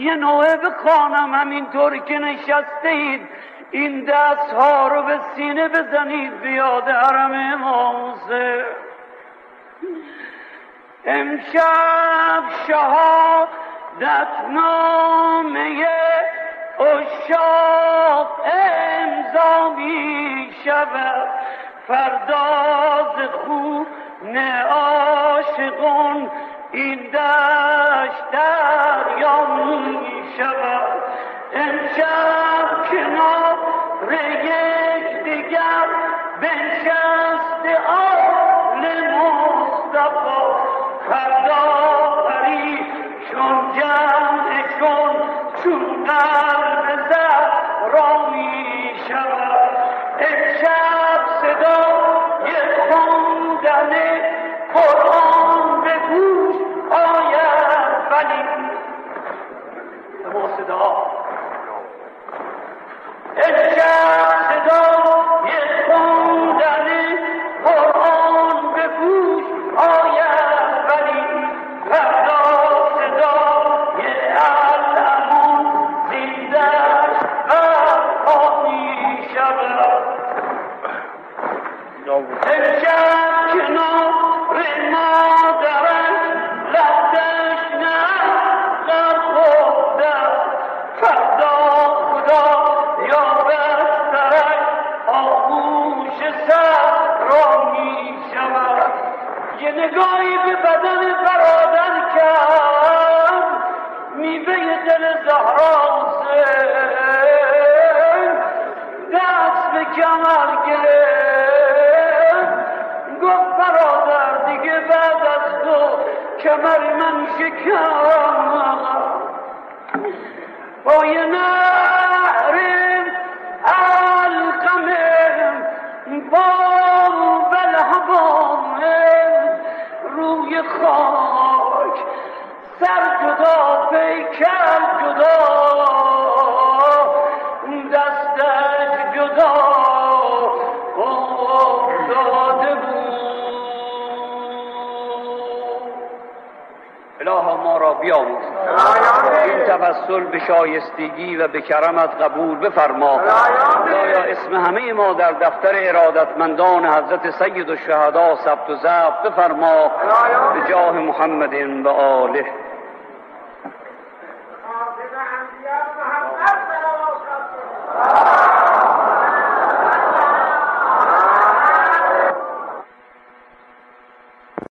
یه نوعه بخوانم همینطور که نشسته اید این دست ها رو به سینه بزنید بیاد حرم امام امشب شهادت نامه اشاق امضا می شود فرداز خون عاشقون. این دشت دریا می شود امشب کنار یک دیگر بنشست آل مصطفی. فردا پری چون جمع چون چون قلب زد را می شود امشب صدای خوندن قرآن ما صدا خوندن قرآن به گوش آید ولی فردا علمون امشب کنار مادرش نگاهی به بدن برادر کرد. میوه دل زهرا دست به کمر گرفت. گفت برادر دیگه بعد از تو کمر من شکم. یه خاک. سر جدا پیکر جدا اله ما را بیاموز این توسل به شایستگی و به کرمت قبول بفرما. خدایا اسم همه ما در دفتر ارادتمندان حضرت سید الشهدا ثبت و ضبط بفرما. به جاه محمد و آله. محمد الله